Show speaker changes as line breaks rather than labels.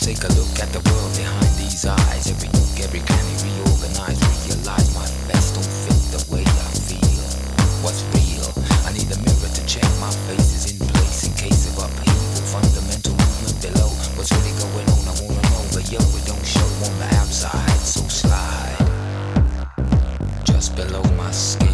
take a look at the world behind these eyes. Every nook, every cranny, reorganized. realize my best don't fit the way I feel. What's real? I need a mirror to check my face is in place in case of upheaval. Fundamental movement below. What's really going on? I wanna know, but yo, it don't show on the outside. So slide just below my skin.